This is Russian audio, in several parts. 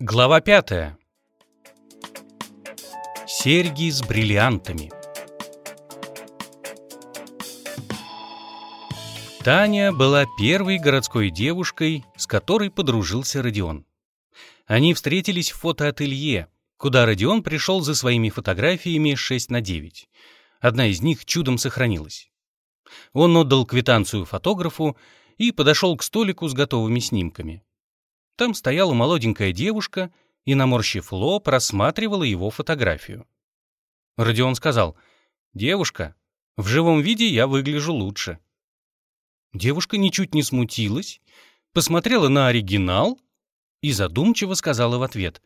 Глава пятая. Серьги с бриллиантами. Таня была первой городской девушкой, с которой подружился Родион. Они встретились в фотоателье, куда Родион пришел за своими фотографиями 6 на 9. Одна из них чудом сохранилась. Он отдал квитанцию фотографу и подошел к столику с готовыми снимками. Там стояла молоденькая девушка и, наморщив лоб, рассматривала его фотографию. Родион сказал, «Девушка, в живом виде я выгляжу лучше». Девушка ничуть не смутилась, посмотрела на оригинал и задумчиво сказала в ответ,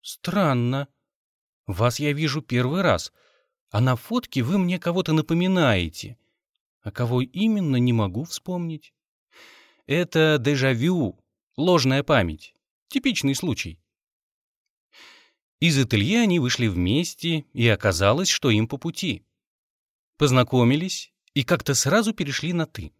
«Странно. Вас я вижу первый раз, а на фотке вы мне кого-то напоминаете. А кого именно, не могу вспомнить». Это дежавю, ложная память. Типичный случай. Из ателье они вышли вместе, и оказалось, что им по пути. Познакомились и как-то сразу перешли на «ты».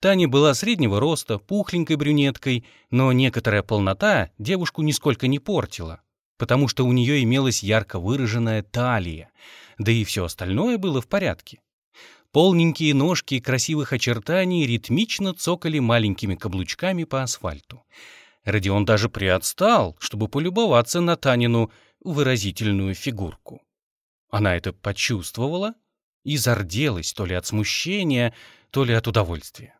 Таня была среднего роста, пухленькой брюнеткой, но некоторая полнота девушку нисколько не портила, потому что у нее имелась ярко выраженная талия, да и все остальное было в порядке. Полненькие ножки красивых очертаний ритмично цокали маленькими каблучками по асфальту. Родион даже приотстал, чтобы полюбоваться на Танину выразительную фигурку. Она это почувствовала и зарделась то ли от смущения, то ли от удовольствия.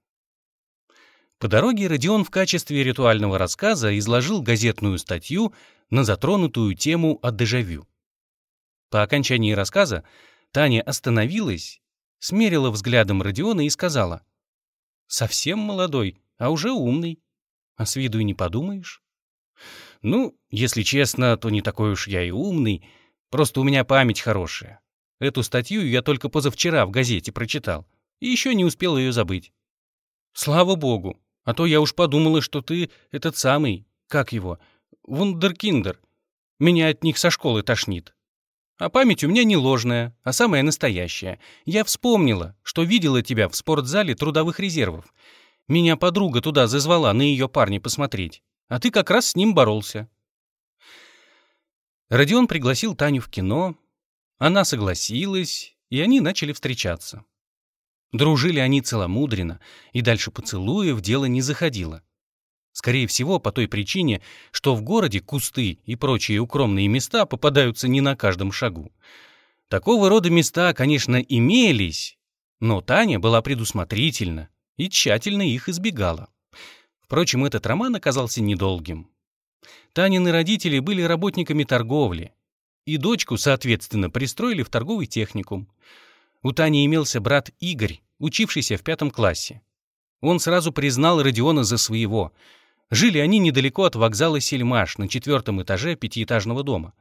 По дороге Родион в качестве ритуального рассказа изложил газетную статью на затронутую тему о дежавю. По окончании рассказа Таня остановилась смерила взглядом Родиона и сказала. «Совсем молодой, а уже умный. А с виду и не подумаешь». «Ну, если честно, то не такой уж я и умный, просто у меня память хорошая. Эту статью я только позавчера в газете прочитал и еще не успел ее забыть». «Слава богу, а то я уж подумала, что ты этот самый, как его, вундеркиндер. Меня от них со школы тошнит». А память у меня не ложная, а самая настоящая. Я вспомнила, что видела тебя в спортзале трудовых резервов. Меня подруга туда зазвала на ее парня посмотреть, а ты как раз с ним боролся. Родион пригласил Таню в кино, она согласилась, и они начали встречаться. Дружили они целомудренно, и дальше поцелуев дело не заходило. Скорее всего, по той причине, что в городе кусты и прочие укромные места попадаются не на каждом шагу. Такого рода места, конечно, имелись, но Таня была предусмотрительна и тщательно их избегала. Впрочем, этот роман оказался недолгим. Танины родители были работниками торговли, и дочку, соответственно, пристроили в торговый техникум. У Тани имелся брат Игорь, учившийся в пятом классе. Он сразу признал Родиона за своего — Жили они недалеко от вокзала Сельмаш на четвертом этаже пятиэтажного дома.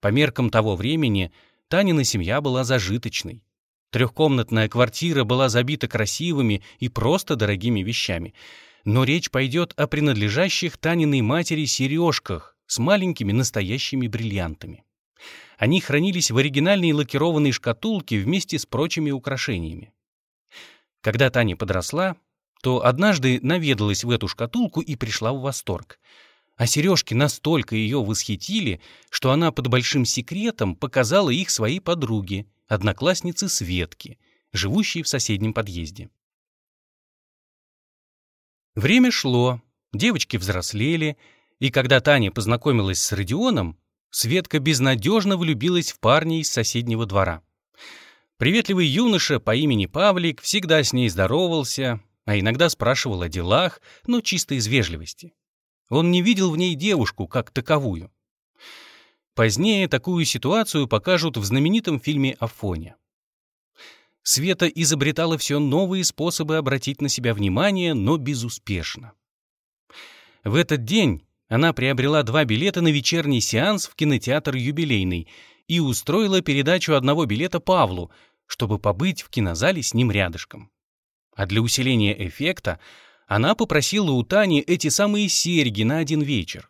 По меркам того времени Танина семья была зажиточной. Трехкомнатная квартира была забита красивыми и просто дорогими вещами. Но речь пойдет о принадлежащих Таниной матери сережках с маленькими настоящими бриллиантами. Они хранились в оригинальной лакированной шкатулке вместе с прочими украшениями. Когда Таня подросла, то однажды наведалась в эту шкатулку и пришла в восторг. А сережки настолько ее восхитили, что она под большим секретом показала их своей подруге, однокласснице Светке, живущей в соседнем подъезде. Время шло, девочки взрослели, и когда Таня познакомилась с Родионом, Светка безнадежно влюбилась в парня из соседнего двора. Приветливый юноша по имени Павлик всегда с ней здоровался, а иногда спрашивал о делах, но чисто из вежливости. Он не видел в ней девушку как таковую. Позднее такую ситуацию покажут в знаменитом фильме «Афоня». Света изобретала все новые способы обратить на себя внимание, но безуспешно. В этот день она приобрела два билета на вечерний сеанс в кинотеатр «Юбилейный» и устроила передачу одного билета Павлу, чтобы побыть в кинозале с ним рядышком. А для усиления эффекта она попросила у Тани эти самые серьги на один вечер.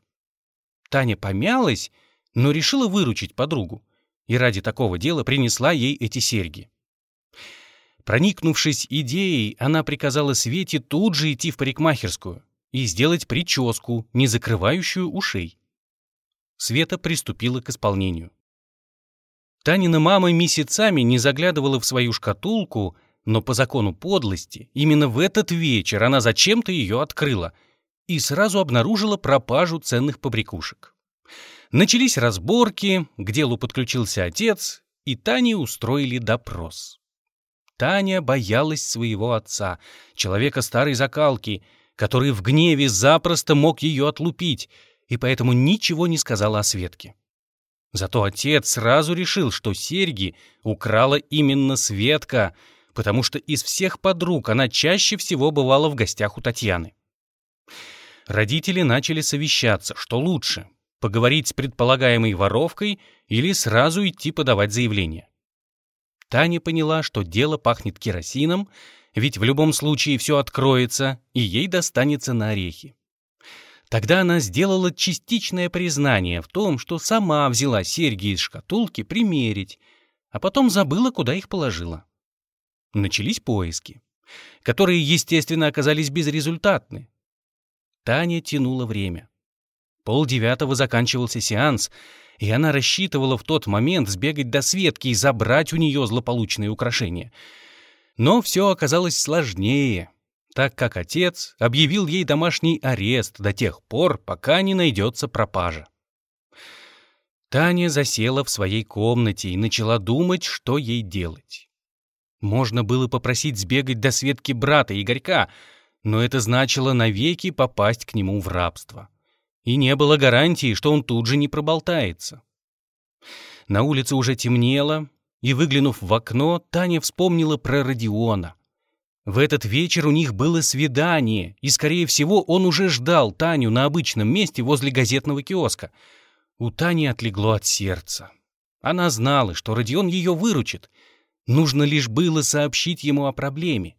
Таня помялась, но решила выручить подругу, и ради такого дела принесла ей эти серьги. Проникнувшись идеей, она приказала Свете тут же идти в парикмахерскую и сделать прическу, не закрывающую ушей. Света приступила к исполнению. Танина мама месяцами не заглядывала в свою шкатулку, но по закону подлости именно в этот вечер она зачем-то ее открыла и сразу обнаружила пропажу ценных побрякушек. Начались разборки, к делу подключился отец, и Тане устроили допрос. Таня боялась своего отца, человека старой закалки, который в гневе запросто мог ее отлупить, и поэтому ничего не сказала о Светке. Зато отец сразу решил, что серьги украла именно Светка, потому что из всех подруг она чаще всего бывала в гостях у Татьяны. Родители начали совещаться, что лучше — поговорить с предполагаемой воровкой или сразу идти подавать заявление. Таня поняла, что дело пахнет керосином, ведь в любом случае все откроется, и ей достанется на орехи. Тогда она сделала частичное признание в том, что сама взяла серьги из шкатулки примерить, а потом забыла, куда их положила. Начались поиски, которые, естественно, оказались безрезультатны. Таня тянула время. Пол девятого заканчивался сеанс, и она рассчитывала в тот момент сбегать до Светки и забрать у нее злополучные украшения. Но все оказалось сложнее — так как отец объявил ей домашний арест до тех пор, пока не найдется пропажа. Таня засела в своей комнате и начала думать, что ей делать. Можно было попросить сбегать до Светки брата Игорька, но это значило навеки попасть к нему в рабство. И не было гарантии, что он тут же не проболтается. На улице уже темнело, и, выглянув в окно, Таня вспомнила про Родиона. В этот вечер у них было свидание, и, скорее всего, он уже ждал Таню на обычном месте возле газетного киоска. У Тани отлегло от сердца. Она знала, что Родион ее выручит. Нужно лишь было сообщить ему о проблеме.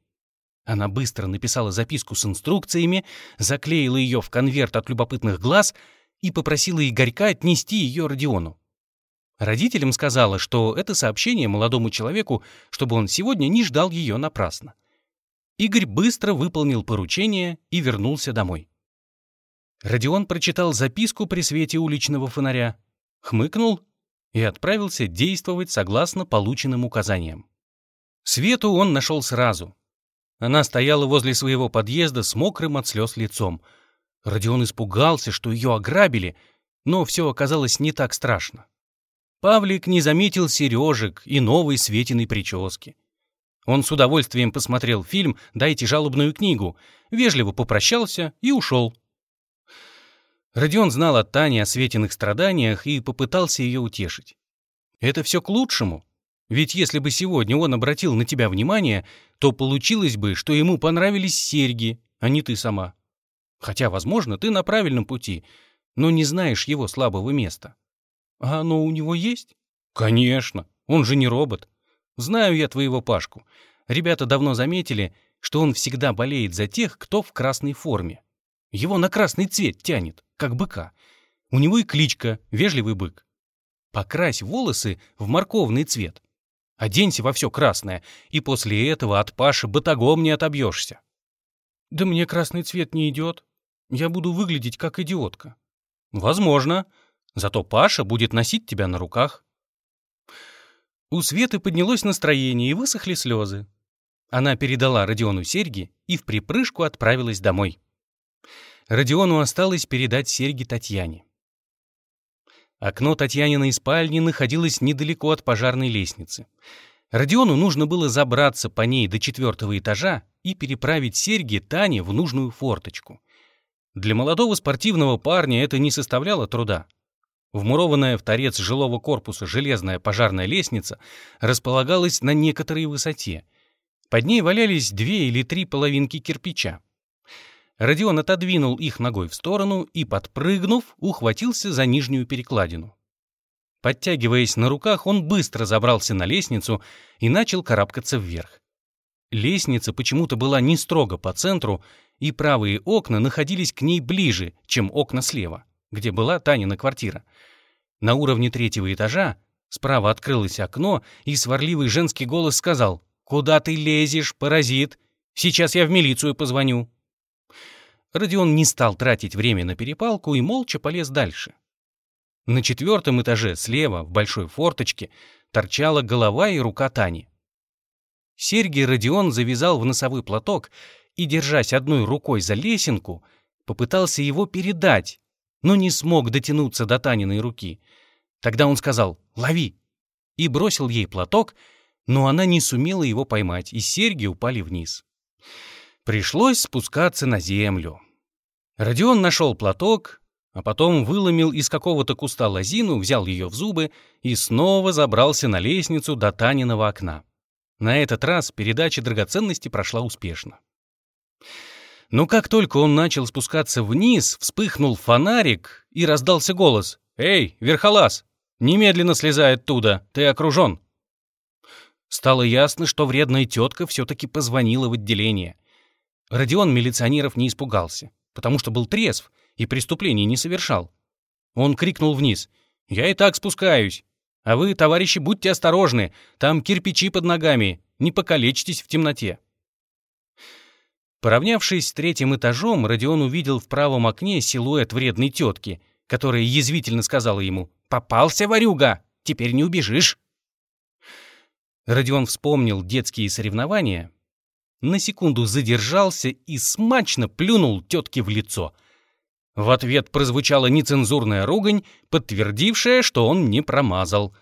Она быстро написала записку с инструкциями, заклеила ее в конверт от любопытных глаз и попросила Игорька отнести ее Родиону. Родителям сказала, что это сообщение молодому человеку, чтобы он сегодня не ждал ее напрасно. Игорь быстро выполнил поручение и вернулся домой. Родион прочитал записку при свете уличного фонаря, хмыкнул и отправился действовать согласно полученным указаниям. Свету он нашел сразу. Она стояла возле своего подъезда с мокрым от слез лицом. Родион испугался, что ее ограбили, но все оказалось не так страшно. Павлик не заметил сережек и новой светиной прически. Он с удовольствием посмотрел фильм «Дайте жалобную книгу», вежливо попрощался и ушел. Родион знал от Тани о Светиных страданиях и попытался ее утешить. Это все к лучшему. Ведь если бы сегодня он обратил на тебя внимание, то получилось бы, что ему понравились серьги, а не ты сама. Хотя, возможно, ты на правильном пути, но не знаешь его слабого места. А оно у него есть? Конечно, он же не робот. Знаю я твоего Пашку. Ребята давно заметили, что он всегда болеет за тех, кто в красной форме. Его на красный цвет тянет, как быка. У него и кличка «Вежливый бык». Покрась волосы в морковный цвет. Оденься во все красное, и после этого от Паши батагом не отобьешься. Да мне красный цвет не идет. Я буду выглядеть как идиотка. Возможно. Зато Паша будет носить тебя на руках. У Светы поднялось настроение и высохли слезы. Она передала Родиону серьги и в припрыжку отправилась домой. Родиону осталось передать серьги Татьяне. Окно Татьяниной спальни находилось недалеко от пожарной лестницы. Родиону нужно было забраться по ней до четвертого этажа и переправить серьги Тане в нужную форточку. Для молодого спортивного парня это не составляло труда. Вмурованная в торец жилого корпуса железная пожарная лестница располагалась на некоторой высоте. Под ней валялись две или три половинки кирпича. Родион отодвинул их ногой в сторону и, подпрыгнув, ухватился за нижнюю перекладину. Подтягиваясь на руках, он быстро забрался на лестницу и начал карабкаться вверх. Лестница почему-то была не строго по центру, и правые окна находились к ней ближе, чем окна слева где была Танина квартира. На уровне третьего этажа справа открылось окно, и сварливый женский голос сказал «Куда ты лезешь, паразит? Сейчас я в милицию позвоню». Родион не стал тратить время на перепалку и молча полез дальше. На четвертом этаже слева, в большой форточке, торчала голова и рука Тани. Серьги Родион завязал в носовой платок и, держась одной рукой за лесенку, попытался его передать, но не смог дотянуться до Таниной руки. Тогда он сказал «Лови!» и бросил ей платок, но она не сумела его поймать, и серьги упали вниз. Пришлось спускаться на землю. Родион нашел платок, а потом выломил из какого-то куста лозину, взял ее в зубы и снова забрался на лестницу до Таниного окна. На этот раз передача драгоценности прошла успешно. Но как только он начал спускаться вниз, вспыхнул фонарик и раздался голос. «Эй, верхолаз, немедленно слезай оттуда, ты окружен!» Стало ясно, что вредная тетка все-таки позвонила в отделение. Родион милиционеров не испугался, потому что был трезв и преступлений не совершал. Он крикнул вниз. «Я и так спускаюсь. А вы, товарищи, будьте осторожны. Там кирпичи под ногами. Не покалечьтесь в темноте». Поравнявшись с третьим этажом, Родион увидел в правом окне силуэт вредной тетки, которая язвительно сказала ему «Попался, ворюга! Теперь не убежишь!» Родион вспомнил детские соревнования, на секунду задержался и смачно плюнул тетке в лицо. В ответ прозвучала нецензурная ругань, подтвердившая, что он не промазал.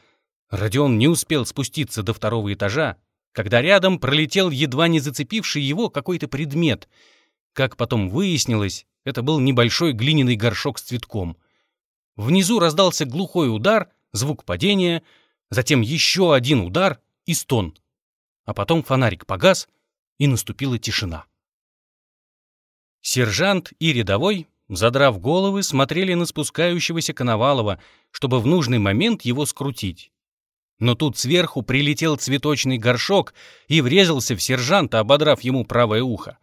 Родион не успел спуститься до второго этажа, когда рядом пролетел едва не зацепивший его какой-то предмет. Как потом выяснилось, это был небольшой глиняный горшок с цветком. Внизу раздался глухой удар, звук падения, затем еще один удар и стон. А потом фонарик погас, и наступила тишина. Сержант и рядовой, задрав головы, смотрели на спускающегося Коновалова, чтобы в нужный момент его скрутить. Но тут сверху прилетел цветочный горшок и врезался в сержанта, ободрав ему правое ухо.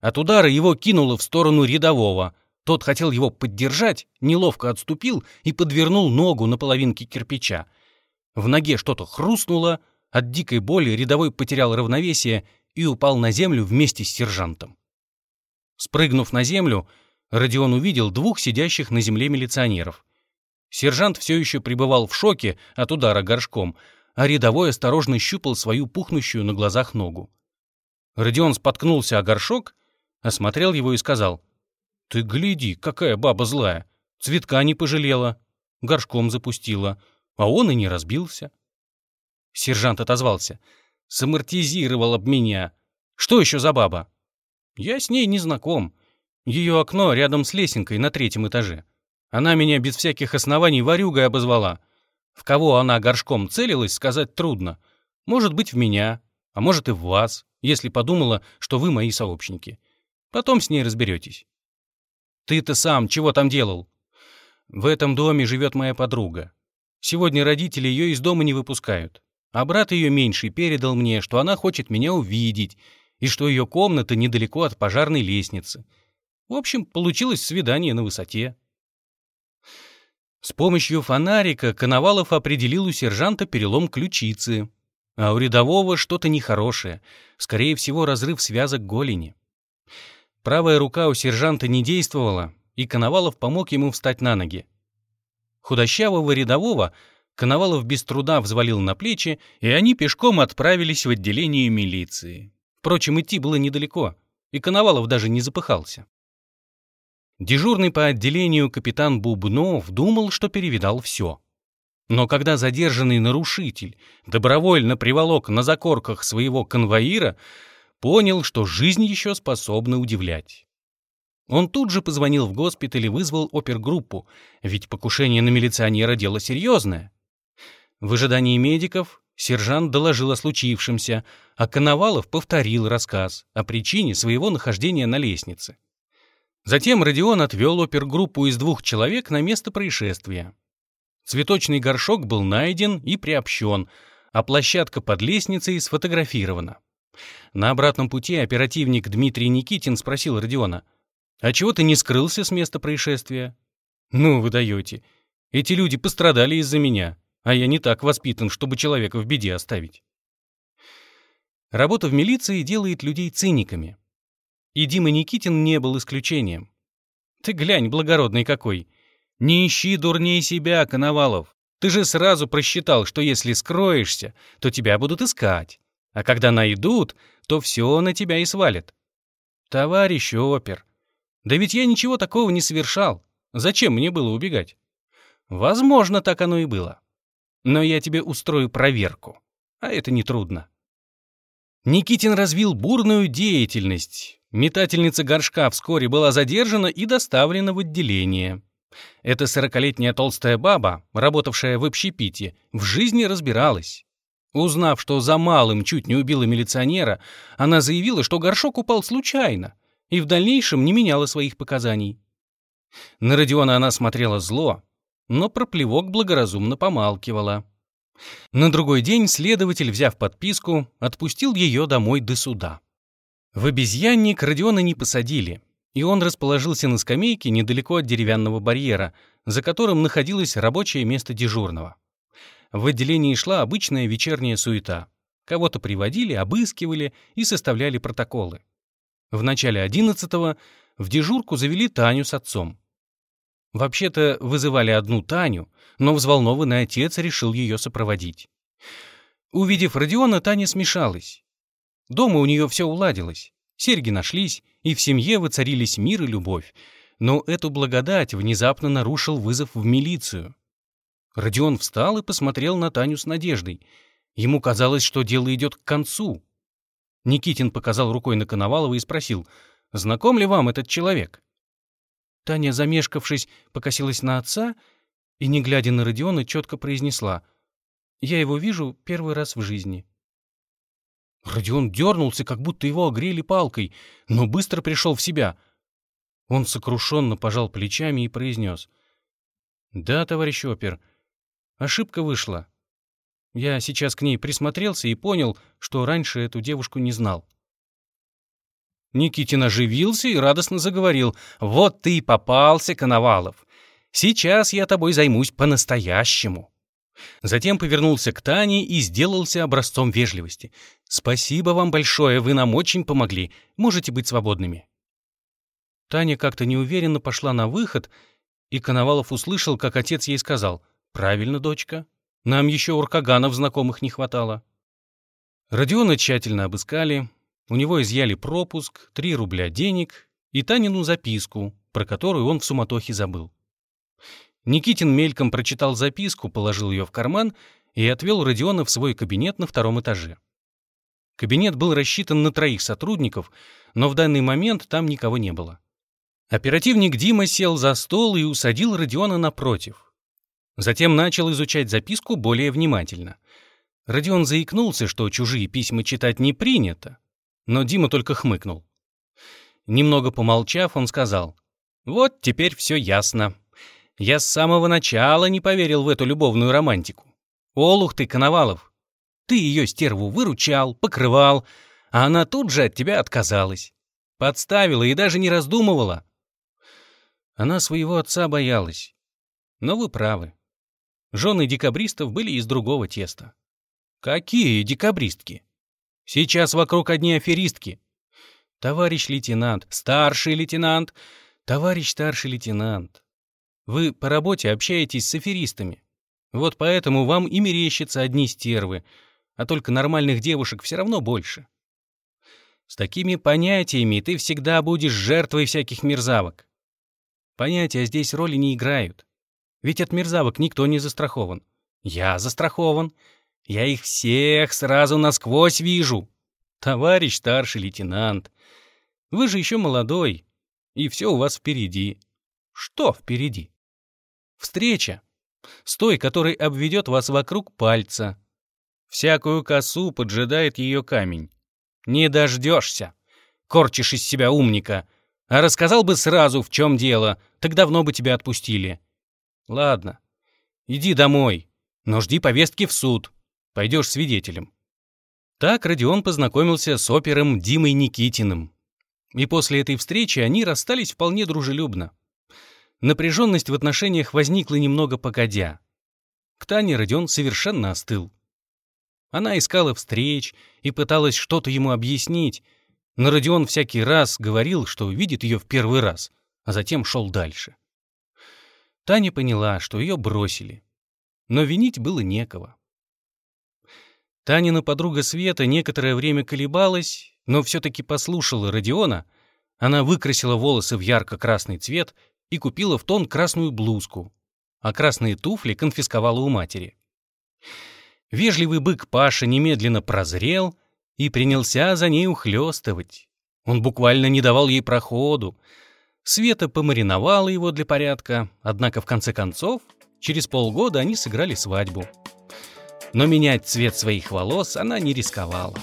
От удара его кинуло в сторону рядового. Тот хотел его поддержать, неловко отступил и подвернул ногу на половинке кирпича. В ноге что-то хрустнуло, от дикой боли рядовой потерял равновесие и упал на землю вместе с сержантом. Спрыгнув на землю, Родион увидел двух сидящих на земле милиционеров. Сержант все еще пребывал в шоке от удара горшком, а рядовой осторожно щупал свою пухнущую на глазах ногу. Родион споткнулся о горшок, осмотрел его и сказал, «Ты гляди, какая баба злая! Цветка не пожалела, горшком запустила, а он и не разбился». Сержант отозвался. «Самортизировал об меня. Что еще за баба?» «Я с ней не знаком. Ее окно рядом с лесенкой на третьем этаже. Она меня без всяких оснований ворюгой обозвала. В кого она горшком целилась, сказать трудно. Может быть, в меня, а может и в вас, если подумала, что вы мои сообщники. Потом с ней разберетесь. Ты-то сам чего там делал? В этом доме живет моя подруга. Сегодня родители ее из дома не выпускают. А брат ее меньший передал мне, что она хочет меня увидеть, и что ее комната недалеко от пожарной лестницы. В общем, получилось свидание на высоте. С помощью фонарика Коновалов определил у сержанта перелом ключицы, а у рядового что-то нехорошее, скорее всего, разрыв связок голени. Правая рука у сержанта не действовала, и Коновалов помог ему встать на ноги. Худощавого рядового — Коновалов без труда взвалил на плечи, и они пешком отправились в отделение милиции. Впрочем, идти было недалеко, и Коновалов даже не запыхался. Дежурный по отделению капитан Бубнов думал, что перевидал все. Но когда задержанный нарушитель добровольно приволок на закорках своего конвоира, понял, что жизнь еще способна удивлять. Он тут же позвонил в госпиталь и вызвал опергруппу, ведь покушение на милиционера — дело серьезное. В ожидании медиков сержант доложил о случившемся, а Коновалов повторил рассказ о причине своего нахождения на лестнице. Затем Родион отвел опергруппу из двух человек на место происшествия. Цветочный горшок был найден и приобщен, а площадка под лестницей сфотографирована. На обратном пути оперативник Дмитрий Никитин спросил Родиона, «А чего ты не скрылся с места происшествия?» «Ну, вы даете. Эти люди пострадали из-за меня а я не так воспитан, чтобы человека в беде оставить. Работа в милиции делает людей циниками. И Дима Никитин не был исключением. Ты глянь, благородный какой. Не ищи дурней себя, Коновалов. Ты же сразу просчитал, что если скроешься, то тебя будут искать. А когда найдут, то все на тебя и свалят. Товарищ опер, да ведь я ничего такого не совершал. Зачем мне было убегать? Возможно, так оно и было. Но я тебе устрою проверку. А это нетрудно. Никитин развил бурную деятельность. Метательница горшка вскоре была задержана и доставлена в отделение. Эта сорокалетняя толстая баба, работавшая в общепите, в жизни разбиралась. Узнав, что за малым чуть не убила милиционера, она заявила, что горшок упал случайно и в дальнейшем не меняла своих показаний. На Родиона она смотрела зло, но про плевок благоразумно помалкивала. На другой день следователь, взяв подписку, отпустил ее домой до суда. В обезьянник Родиона не посадили, и он расположился на скамейке недалеко от деревянного барьера, за которым находилось рабочее место дежурного. В отделении шла обычная вечерняя суета. Кого-то приводили, обыскивали и составляли протоколы. В начале одиннадцатого в дежурку завели Таню с отцом. Вообще-то вызывали одну Таню, но взволнованный отец решил ее сопроводить. Увидев Родиона, Таня смешалась. Дома у нее все уладилось. Серьги нашлись, и в семье воцарились мир и любовь. Но эту благодать внезапно нарушил вызов в милицию. Родион встал и посмотрел на Таню с надеждой. Ему казалось, что дело идет к концу. Никитин показал рукой на Коновалова и спросил, «Знаком ли вам этот человек?» Таня, замешкавшись, покосилась на отца и, не глядя на Родиона, четко произнесла «Я его вижу первый раз в жизни». Родион дернулся, как будто его огрели палкой, но быстро пришел в себя. Он сокрушенно пожал плечами и произнес «Да, товарищ опер, ошибка вышла. Я сейчас к ней присмотрелся и понял, что раньше эту девушку не знал. Никитин оживился и радостно заговорил. «Вот ты и попался, Коновалов. Сейчас я тобой займусь по-настоящему». Затем повернулся к Тане и сделался образцом вежливости. «Спасибо вам большое, вы нам очень помогли. Можете быть свободными». Таня как-то неуверенно пошла на выход, и Коновалов услышал, как отец ей сказал. «Правильно, дочка. Нам еще уркаганов знакомых не хватало». Родиона тщательно обыскали, у него изъяли пропуск, 3 рубля денег и Танину записку, про которую он в суматохе забыл. Никитин мельком прочитал записку, положил ее в карман и отвел Родиона в свой кабинет на втором этаже. Кабинет был рассчитан на троих сотрудников, но в данный момент там никого не было. Оперативник Дима сел за стол и усадил Родиона напротив. Затем начал изучать записку более внимательно. Родион заикнулся, что чужие письма читать не принято, но Дима только хмыкнул. Немного помолчав, он сказал, «Вот теперь все ясно. Я с самого начала не поверил в эту любовную романтику. Олух ты, Коновалов, ты ее стерву выручал, покрывал, а она тут же от тебя отказалась. Подставила и даже не раздумывала. Она своего отца боялась. Но вы правы. Жены декабристов были из другого теста. Какие декабристки? Сейчас вокруг одни аферистки. Товарищ лейтенант, старший лейтенант, товарищ старший лейтенант. Вы по работе общаетесь с аферистами. Вот поэтому вам и мерещатся одни стервы, а только нормальных девушек все равно больше. С такими понятиями ты всегда будешь жертвой всяких мерзавок. Понятия здесь роли не играют. Ведь от мерзавок никто не застрахован. Я застрахован. Я их всех сразу насквозь вижу. Товарищ старший лейтенант, вы же еще молодой, и все у вас впереди. Что впереди? Встреча с той, который обведет вас вокруг пальца. Всякую косу поджидает ее камень. Не дождешься. Корчишь из себя умника. А рассказал бы сразу, в чем дело, так давно бы тебя отпустили. Ладно, иди домой, но жди повестки в суд. Пойдешь свидетелем». Так Родион познакомился с опером Димой Никитиным. И после этой встречи они расстались вполне дружелюбно. Напряженность в отношениях возникла немного погодя. К Тане Родион совершенно остыл. Она искала встреч и пыталась что-то ему объяснить, но Родион всякий раз говорил, что видит ее в первый раз, а затем шел дальше. Таня поняла, что ее бросили. Но винить было некого. Танина подруга Света некоторое время колебалась, но все-таки послушала Родиона. Она выкрасила волосы в ярко-красный цвет и купила в тон красную блузку, а красные туфли конфисковала у матери. Вежливый бык Паша немедленно прозрел и принялся за ней ухлёстывать. Он буквально не давал ей проходу. Света помариновала его для порядка, однако в конце концов, через полгода они сыграли свадьбу. Но менять цвет своих волос она не рисковала.